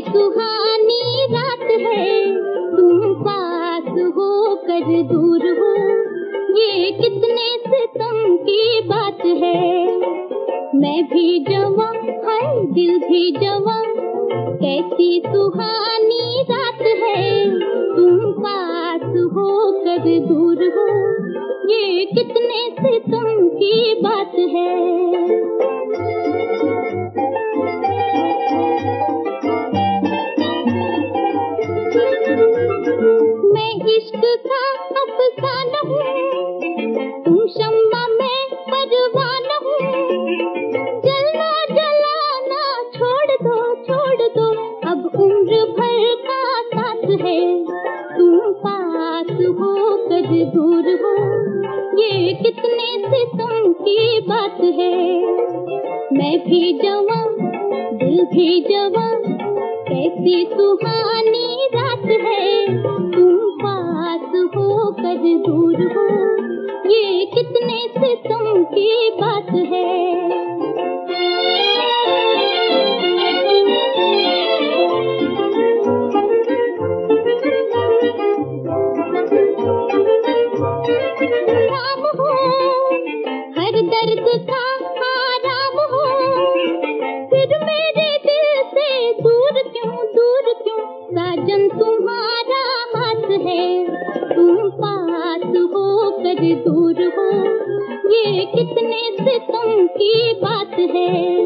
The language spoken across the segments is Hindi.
सुहानी रात है। तुम पास हो दूर हो। ये कितने सितम की बात है? मैं भी जवा है दिल भी जवा कैसी सुहानी रात है? तुम पास हो कर दूर हो? ये कितने सितम की बात है? मैं इश्क का अफसाना हूँ तुम पास हो कर दूर हो, ये कितने सितम की बात है? मैं भी जवा दिल भी जवा कैसी सुहानी रात है। तुम पास हो कर दूर हो, ये कितने सितम की बात है? फिर मेरे दिल से दूर क्यों दूर क्यों? है, तुम ये कितने सितम की बात है।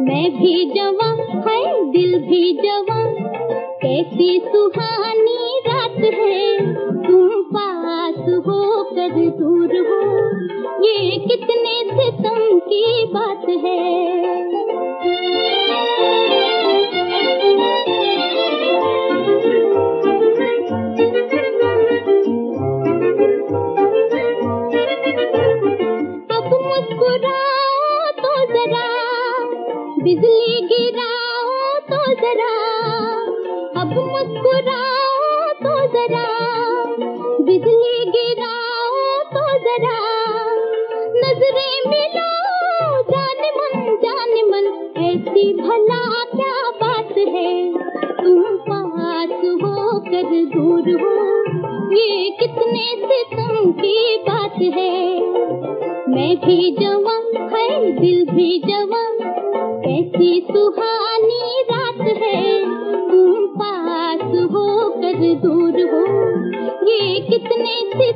मैं भी जवा दिल भी जवा। कैसी सुहानी रात है, तुम पास हो दूर हो, ये कितने सितम की बात है? अब मुस्कुराओ तो जरा, बिजली गिराओ तो जरा। अब मुस्कुराओ तो जरा, बिजली गिराओ ऐसी भला क्या बात है? तुम पास हो कर दूर हो। ये कितने सितम की बात है? मैं भी जवा है दिल भी जवा कैसी सुहानी रात है। तुम पास हो कर दूर हो। ये कितने बात